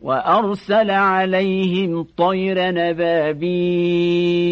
وأرسل عليهم طير نبابين